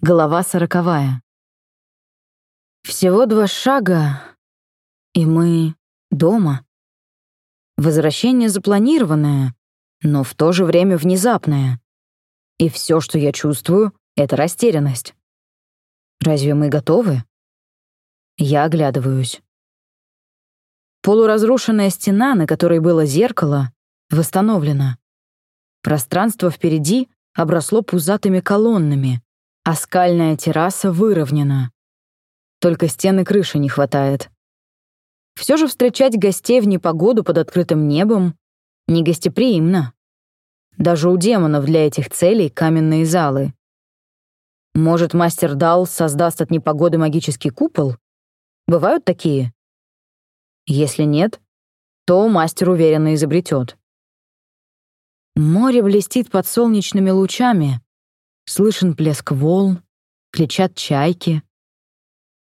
Голова сороковая. Всего два шага, и мы дома. Возвращение запланированное, но в то же время внезапное. И все, что я чувствую, — это растерянность. Разве мы готовы? Я оглядываюсь. Полуразрушенная стена, на которой было зеркало, восстановлена. Пространство впереди обросло пузатыми колоннами, а скальная терраса выровнена. Только стены крыши не хватает. Все же встречать гостей в непогоду под открытым небом негостеприимно. Даже у демонов для этих целей каменные залы. Может, мастер Дал создаст от непогоды магический купол? Бывают такие? Если нет, то мастер уверенно изобретет. Море блестит под солнечными лучами. Слышен плеск волн, кричат чайки.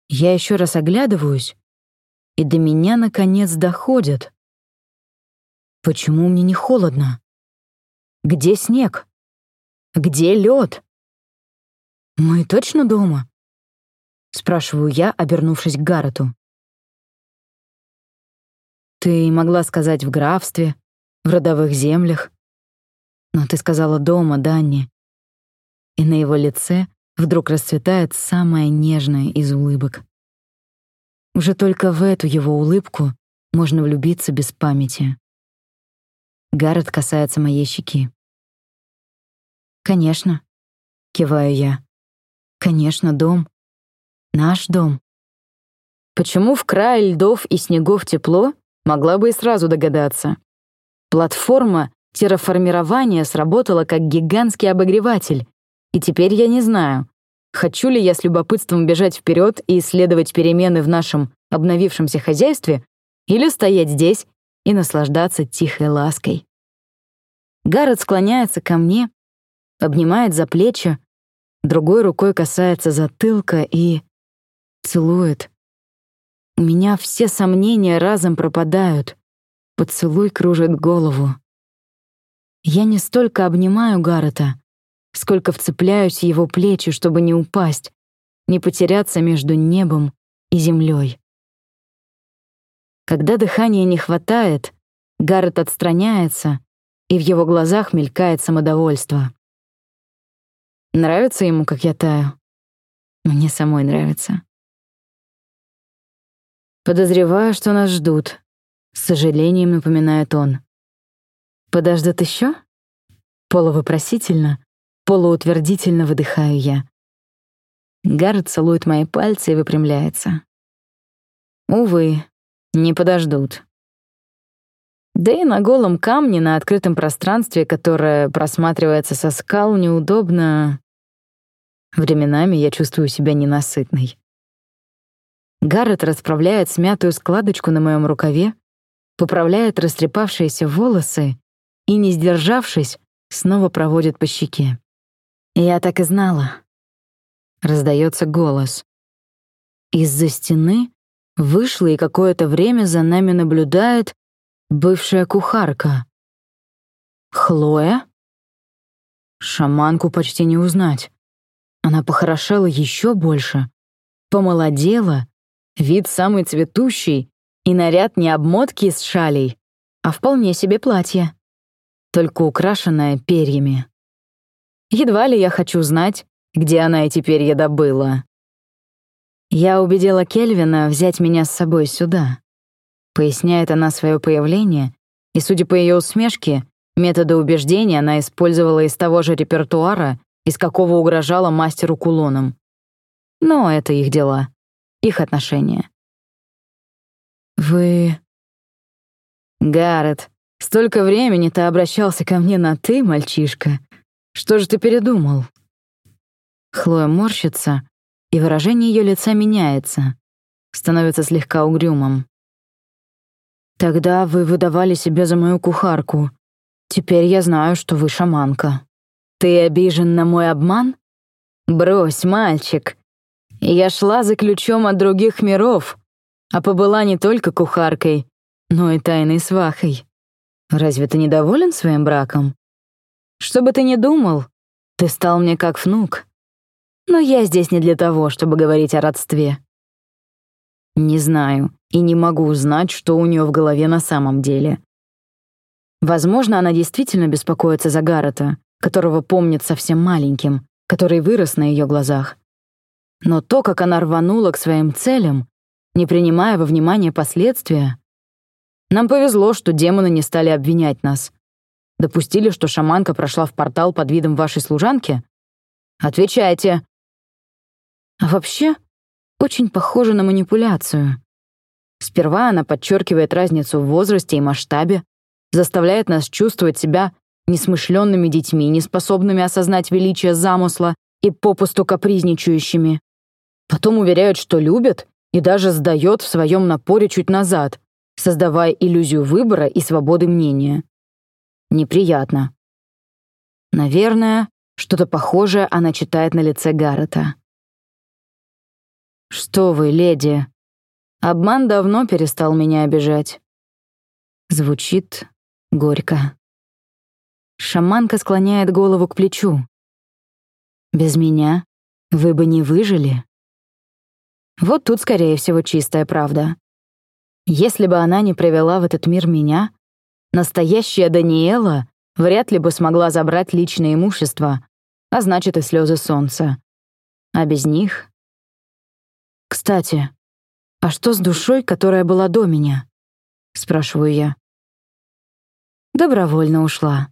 Я еще раз оглядываюсь, и до меня, наконец, доходит. Почему мне не холодно? Где снег? Где лед? Мы точно дома? Спрашиваю я, обернувшись к Гаррету. Ты могла сказать в графстве, в родовых землях. Но ты сказала дома, Данни. И на его лице вдруг расцветает самая нежная из улыбок. Уже только в эту его улыбку можно влюбиться без памяти. Гаррет касается моей щеки. «Конечно», — киваю я. «Конечно, дом. Наш дом». Почему в крае льдов и снегов тепло, могла бы и сразу догадаться. Платформа терраформирования сработала как гигантский обогреватель, и теперь я не знаю, хочу ли я с любопытством бежать вперед и исследовать перемены в нашем обновившемся хозяйстве или стоять здесь и наслаждаться тихой лаской. Гаррет склоняется ко мне, обнимает за плечи, другой рукой касается затылка и целует. У меня все сомнения разом пропадают. Поцелуй кружит голову. Я не столько обнимаю Гаррета, сколько вцепляюсь его плечи, чтобы не упасть, не потеряться между небом и землей. Когда дыхания не хватает, Гаррет отстраняется, и в его глазах мелькает самодовольство. Нравится ему, как я таю? Мне самой нравится. Подозреваю, что нас ждут. С сожалением напоминает он. Подождут еще? Полувопросительно, полуутвердительно выдыхаю я. Гаррет целует мои пальцы и выпрямляется. Увы, не подождут. Да и на голом камне на открытом пространстве, которое просматривается со скал, неудобно. Временами я чувствую себя ненасытной. Гаррет расправляет смятую складочку на моем рукаве, поправляет растрепавшиеся волосы и, не сдержавшись, снова проводит по щеке. «Я так и знала». Раздается голос. Из-за стены вышла и какое-то время за нами наблюдает бывшая кухарка. Хлоя? Шаманку почти не узнать. Она похорошела еще больше, помолодела, вид самый цветущий, и наряд не обмотки из шалей, а вполне себе платье, только украшенное перьями. Едва ли я хочу знать, где она эти перья добыла. Я убедила Кельвина взять меня с собой сюда. Поясняет она свое появление, и, судя по ее усмешке, методы убеждения она использовала из того же репертуара, из какого угрожала мастеру кулоном. Но это их дела, их отношения. «Вы...» «Гаррет, столько времени ты обращался ко мне на «ты», мальчишка. Что же ты передумал?» Хлоя морщится, и выражение ее лица меняется, становится слегка угрюмым. «Тогда вы выдавали себя за мою кухарку. Теперь я знаю, что вы шаманка». «Ты обижен на мой обман? Брось, мальчик. Я шла за ключом от других миров, а побыла не только кухаркой, но и тайной свахой. Разве ты недоволен своим браком? Что бы ты ни думал, ты стал мне как внук. Но я здесь не для того, чтобы говорить о родстве. Не знаю и не могу узнать, что у нее в голове на самом деле. Возможно, она действительно беспокоится за Гаррета, которого помнит совсем маленьким, который вырос на ее глазах. Но то, как она рванула к своим целям, не принимая во внимание последствия... Нам повезло, что демоны не стали обвинять нас. Допустили, что шаманка прошла в портал под видом вашей служанки? Отвечайте. А вообще, очень похоже на манипуляцию. Сперва она подчеркивает разницу в возрасте и масштабе, заставляет нас чувствовать себя несмышленными детьми, неспособными осознать величие замысла и попусту капризничающими. Потом уверяют, что любят, и даже сдает в своем напоре чуть назад, создавая иллюзию выбора и свободы мнения. Неприятно. Наверное, что-то похожее она читает на лице Гаррета. «Что вы, леди? Обман давно перестал меня обижать». Звучит горько. Шаманка склоняет голову к плечу. «Без меня вы бы не выжили?» Вот тут, скорее всего, чистая правда. Если бы она не привела в этот мир меня, настоящая Даниэла вряд ли бы смогла забрать личное имущество, а значит и слезы солнца. А без них... «Кстати, а что с душой, которая была до меня?» — спрашиваю я. Добровольно ушла.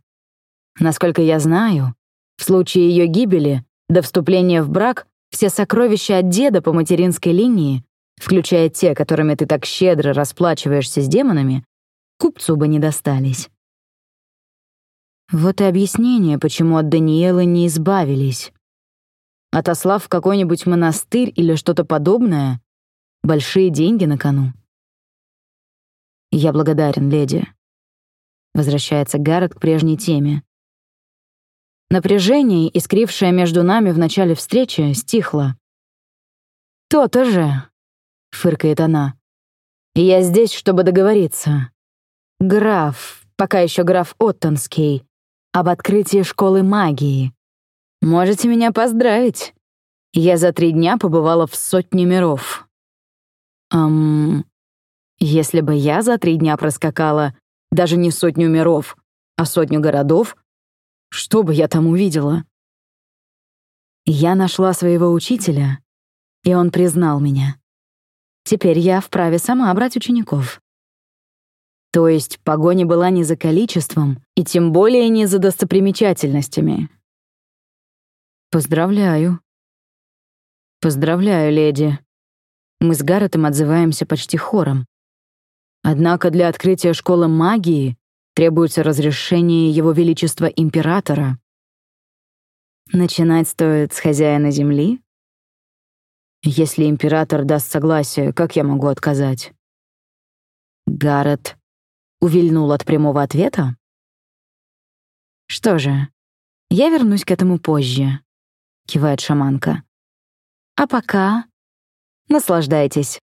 Насколько я знаю, в случае ее гибели до вступления в брак все сокровища от деда по материнской линии, включая те, которыми ты так щедро расплачиваешься с демонами, купцу бы не достались. Вот и объяснение, почему от Даниэлы не избавились. Отослав в какой-нибудь монастырь или что-то подобное, большие деньги на кону. «Я благодарен, леди», — возвращается Гаррет к прежней теме. Напряжение, искрившее между нами в начале встречи, стихло. «То-то же», — фыркает она. «Я здесь, чтобы договориться. Граф, пока еще граф Оттонский, об открытии школы магии. Можете меня поздравить. Я за три дня побывала в сотне миров». «Эм, если бы я за три дня проскакала даже не сотню миров, а сотню городов, что бы я там увидела? Я нашла своего учителя, и он признал меня. Теперь я вправе сама брать учеников. То есть погоня была не за количеством, и тем более не за достопримечательностями. Поздравляю. Поздравляю, леди. Мы с Гарретом отзываемся почти хором. Однако для открытия школы магии Требуется разрешение Его Величества Императора. Начинать стоит с хозяина земли? Если император даст согласие, как я могу отказать? Гаррет увильнул от прямого ответа? Что же, я вернусь к этому позже, кивает шаманка. А пока наслаждайтесь.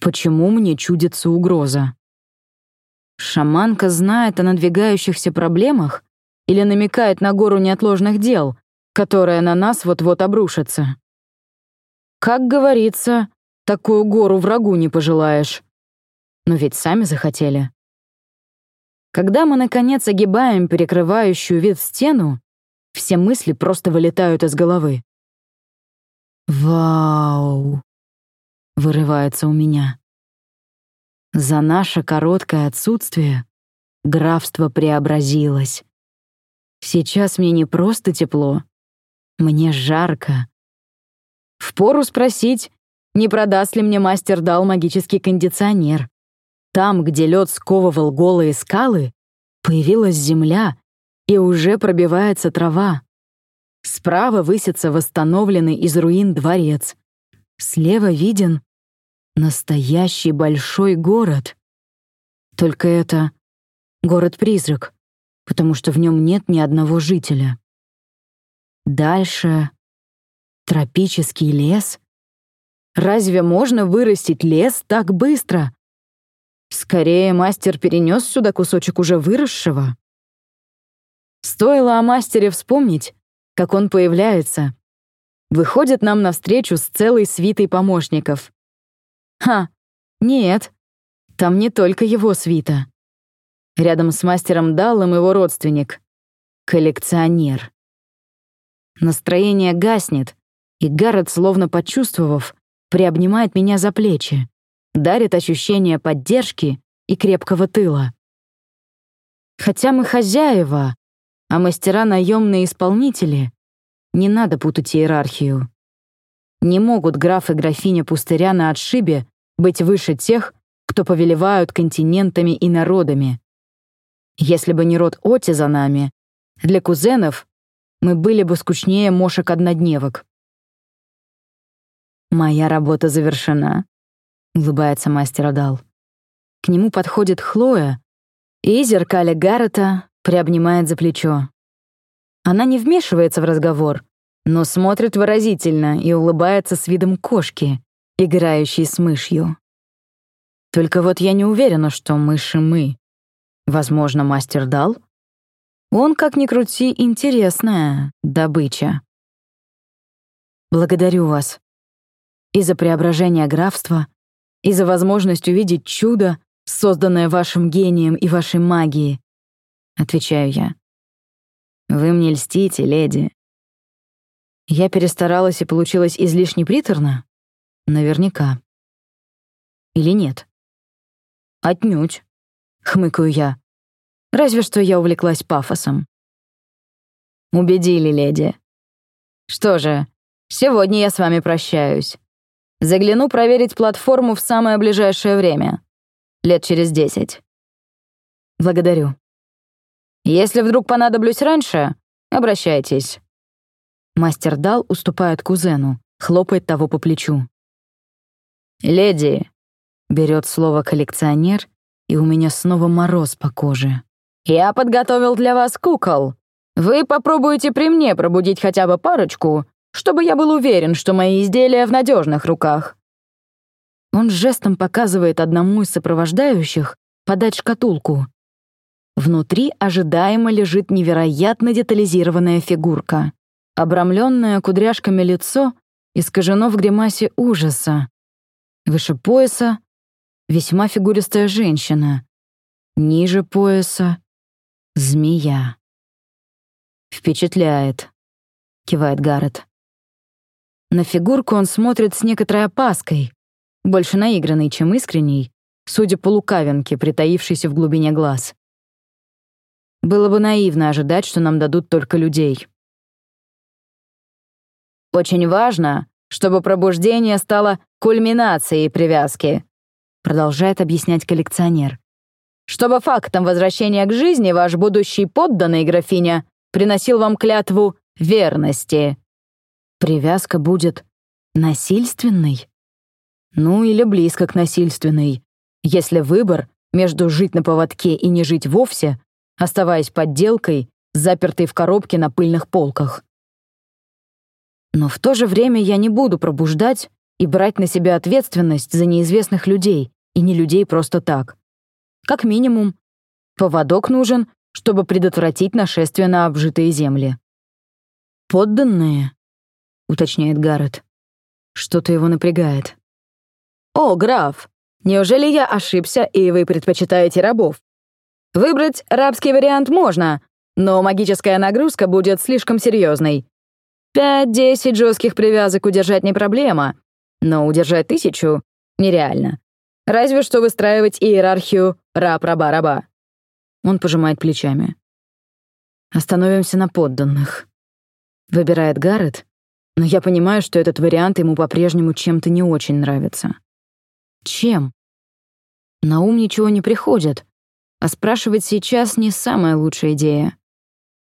Почему мне чудится угроза? Шаманка знает о надвигающихся проблемах или намекает на гору неотложных дел, которая на нас вот-вот обрушится. Как говорится, такую гору врагу не пожелаешь. Но ведь сами захотели. Когда мы, наконец, огибаем перекрывающую вид стену, все мысли просто вылетают из головы. «Вау!» — вырывается у меня. За наше короткое отсутствие графство преобразилось. Сейчас мне не просто тепло, мне жарко. Впору спросить, не продаст ли мне мастер дал магический кондиционер. Там, где лед сковывал голые скалы, появилась земля, и уже пробивается трава. Справа высится восстановленный из руин дворец. Слева виден Настоящий большой город. Только это город-призрак, потому что в нем нет ни одного жителя. Дальше тропический лес. Разве можно вырастить лес так быстро? Скорее, мастер перенес сюда кусочек уже выросшего. Стоило о мастере вспомнить, как он появляется, выходит нам навстречу с целой свитой помощников. Ха, нет, там не только его свита. Рядом с мастером Даллом его родственник — коллекционер. Настроение гаснет, и Гаррет, словно почувствовав, приобнимает меня за плечи, дарит ощущение поддержки и крепкого тыла. Хотя мы хозяева, а мастера — наемные исполнители, не надо путать иерархию. Не могут граф и графиня пустыря на отшибе быть выше тех, кто повелевают континентами и народами. Если бы не род Оти за нами, для кузенов мы были бы скучнее мошек-однодневок. «Моя работа завершена», — улыбается мастер Адал. К нему подходит Хлоя и, зеркаля Гаррета, приобнимает за плечо. Она не вмешивается в разговор, но смотрит выразительно и улыбается с видом кошки, играющей с мышью. Только вот я не уверена, что мыши мы. Возможно, мастер дал? Он, как ни крути, интересная добыча. Благодарю вас. И за преображение графства, и за возможность увидеть чудо, созданное вашим гением и вашей магией. Отвечаю я. Вы мне льстите, леди. Я перестаралась и получилось излишне приторно? Наверняка. Или нет? Отнюдь, хмыкаю я. Разве что я увлеклась пафосом. Убедили, леди. Что же, сегодня я с вами прощаюсь. Загляну проверить платформу в самое ближайшее время. Лет через десять. Благодарю. Если вдруг понадоблюсь раньше, обращайтесь. Мастер Дал уступает кузену, хлопает того по плечу. «Леди», — берет слово коллекционер, и у меня снова мороз по коже. «Я подготовил для вас кукол. Вы попробуете при мне пробудить хотя бы парочку, чтобы я был уверен, что мои изделия в надежных руках». Он жестом показывает одному из сопровождающих подать шкатулку. Внутри ожидаемо лежит невероятно детализированная фигурка. Обрамленное кудряшками лицо искажено в гримасе ужаса. Выше пояса — весьма фигуристая женщина. Ниже пояса — змея. «Впечатляет», — кивает Гаррет. На фигурку он смотрит с некоторой опаской, больше наигранной, чем искренней, судя по лукавинке, притаившейся в глубине глаз. Было бы наивно ожидать, что нам дадут только людей. Очень важно, чтобы пробуждение стало кульминацией привязки, продолжает объяснять коллекционер. Чтобы фактом возвращения к жизни ваш будущий подданный, графиня, приносил вам клятву верности. Привязка будет насильственной? Ну, или близко к насильственной, если выбор между жить на поводке и не жить вовсе, оставаясь подделкой, запертой в коробке на пыльных полках. Но в то же время я не буду пробуждать и брать на себя ответственность за неизвестных людей, и не людей просто так. Как минимум, поводок нужен, чтобы предотвратить нашествие на обжитые земли. «Подданные?» — уточняет Гаррет. Что-то его напрягает. «О, граф, неужели я ошибся, и вы предпочитаете рабов? Выбрать рабский вариант можно, но магическая нагрузка будет слишком серьезной. Пять-десять жестких привязок удержать не проблема, но удержать тысячу нереально. Разве что выстраивать иерархию раб-раба-раба. Он пожимает плечами. Остановимся на подданных. Выбирает Гаррет, но я понимаю, что этот вариант ему по-прежнему чем-то не очень нравится. Чем? На ум ничего не приходит, а спрашивать сейчас не самая лучшая идея.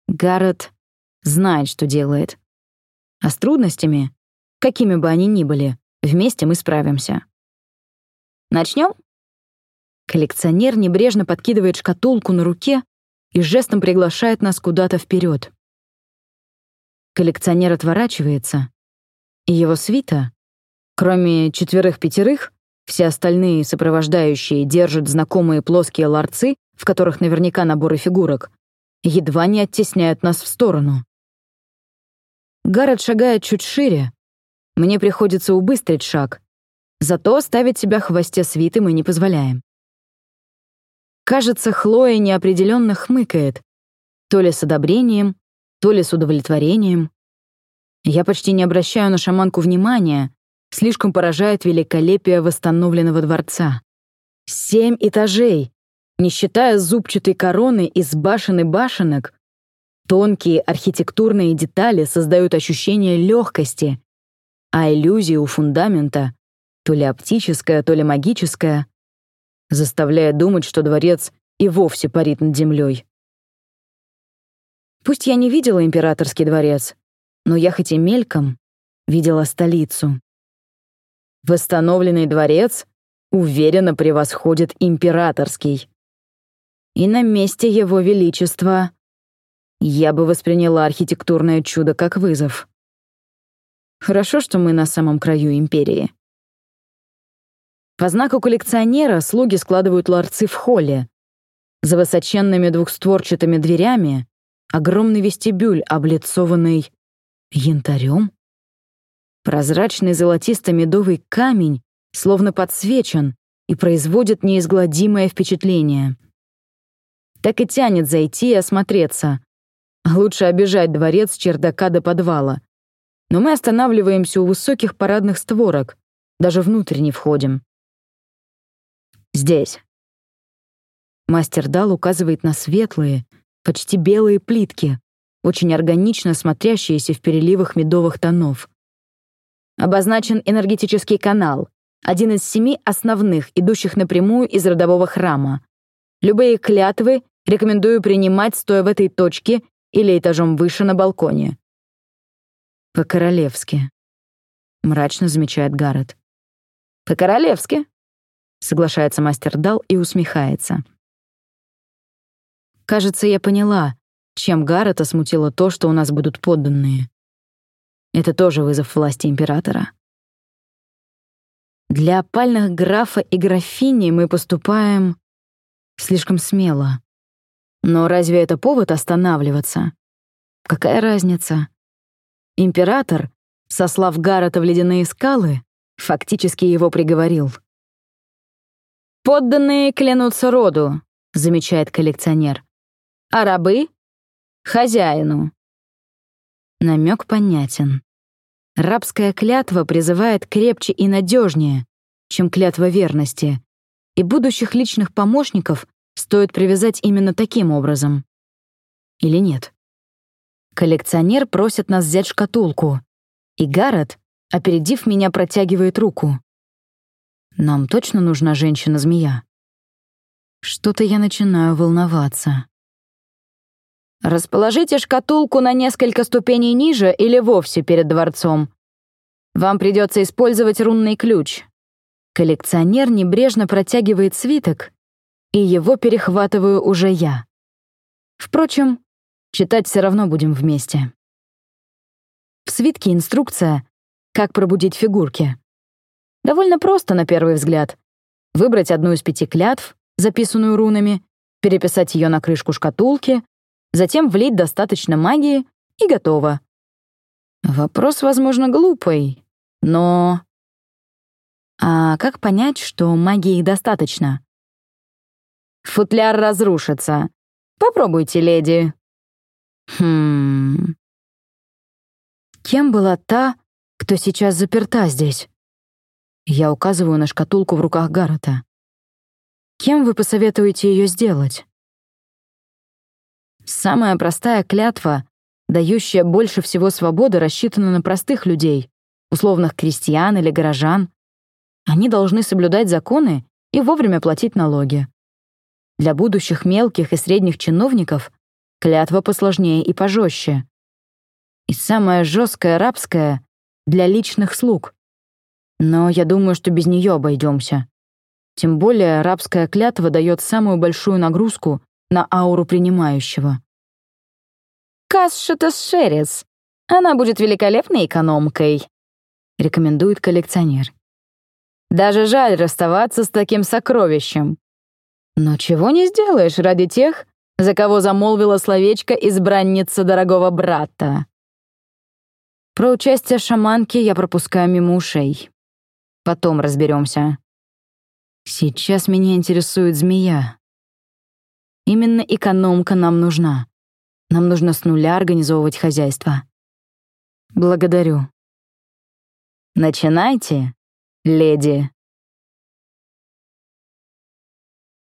Гаррет знает, что делает. А с трудностями, какими бы они ни были, вместе мы справимся. Начнем? Коллекционер небрежно подкидывает шкатулку на руке и жестом приглашает нас куда-то вперед. Коллекционер отворачивается, и его свита, кроме четверых-пятерых, все остальные сопровождающие держат знакомые плоские ларцы, в которых наверняка наборы фигурок, едва не оттесняют нас в сторону. Гаррет шагает чуть шире. Мне приходится убыстрить шаг. Зато оставить себя хвосте свиты мы не позволяем. Кажется, Хлоя неопределенно хмыкает. То ли с одобрением, то ли с удовлетворением. Я почти не обращаю на шаманку внимания, слишком поражает великолепие восстановленного дворца. Семь этажей, не считая зубчатой короны из башен и башенок, тонкие архитектурные детали создают ощущение легкости, а иллюзия у фундамента, то ли оптическая, то ли магическая, заставляя думать, что дворец и вовсе парит над землей. Пусть я не видела императорский дворец, но я хоть и мельком видела столицу. Восстановленный дворец уверенно превосходит императорский. И на месте его величества я бы восприняла архитектурное чудо как вызов. Хорошо, что мы на самом краю империи. По знаку коллекционера слуги складывают ларцы в холле. За высоченными двухстворчатыми дверями огромный вестибюль, облицованный янтарем. Прозрачный золотисто-медовый камень словно подсвечен и производит неизгладимое впечатление. Так и тянет зайти и осмотреться. Лучше обижать дворец чердака до подвала. Но мы останавливаемся у высоких парадных створок, даже внутрь не входим. Здесь. Мастер Дал указывает на светлые, почти белые плитки, очень органично смотрящиеся в переливах медовых тонов. Обозначен энергетический канал, один из семи основных, идущих напрямую из родового храма. Любые клятвы рекомендую принимать, стоя в этой точке или этажом выше на балконе. «По-королевски», — мрачно замечает Гаррет. «По-королевски», — соглашается мастер Дал и усмехается. «Кажется, я поняла, чем Гаррета смутило то, что у нас будут подданные. Это тоже вызов власти императора. Для опальных графа и графини мы поступаем слишком смело. Но разве это повод останавливаться? Какая разница? Император, сослав Гаррета в ледяные скалы, фактически его приговорил. «Подданные клянутся роду», — замечает коллекционер. «А рабы — хозяину». Намек понятен. Рабская клятва призывает крепче и надежнее, чем клятва верности, и будущих личных помощников стоит привязать именно таким образом. Или нет? Коллекционер просит нас взять шкатулку, и Гаррет, опередив меня, протягивает руку. Нам точно нужна женщина-змея? Что-то я начинаю волноваться. Расположите шкатулку на несколько ступеней ниже или вовсе перед дворцом. Вам придется использовать рунный ключ. Коллекционер небрежно протягивает свиток, и его перехватываю уже я. Впрочем, читать все равно будем вместе. В свитке инструкция, как пробудить фигурки. Довольно просто на первый взгляд. Выбрать одну из пяти клятв, записанную рунами, переписать ее на крышку шкатулки, затем влить достаточно магии, и готово. Вопрос, возможно, глупый, но... А как понять, что магии достаточно? Футляр разрушится. Попробуйте, леди. Хм... Кем была та, кто сейчас заперта здесь? Я указываю на шкатулку в руках Гаррета. Кем вы посоветуете ее сделать? Самая простая клятва, дающая больше всего свободы, рассчитана на простых людей, условных крестьян или горожан. Они должны соблюдать законы и вовремя платить налоги. Для будущих мелких и средних чиновников клятва посложнее и пожестче. И самая жесткая рабская — для личных слуг. Но я думаю, что без нее обойдемся. Тем более рабская клятва дает самую большую нагрузку на ауру принимающего. «Касшета Шерец. Она будет великолепной экономкой», — рекомендует коллекционер. «Даже жаль расставаться с таким сокровищем. Но чего не сделаешь ради тех, за кого замолвила словечко избранница дорогого брата». Про участие шаманки я пропускаю мимо ушей. Потом разберемся. Сейчас меня интересует змея. Именно экономка нам нужна. Нам нужно с нуля организовывать хозяйство. Благодарю. Начинайте, леди.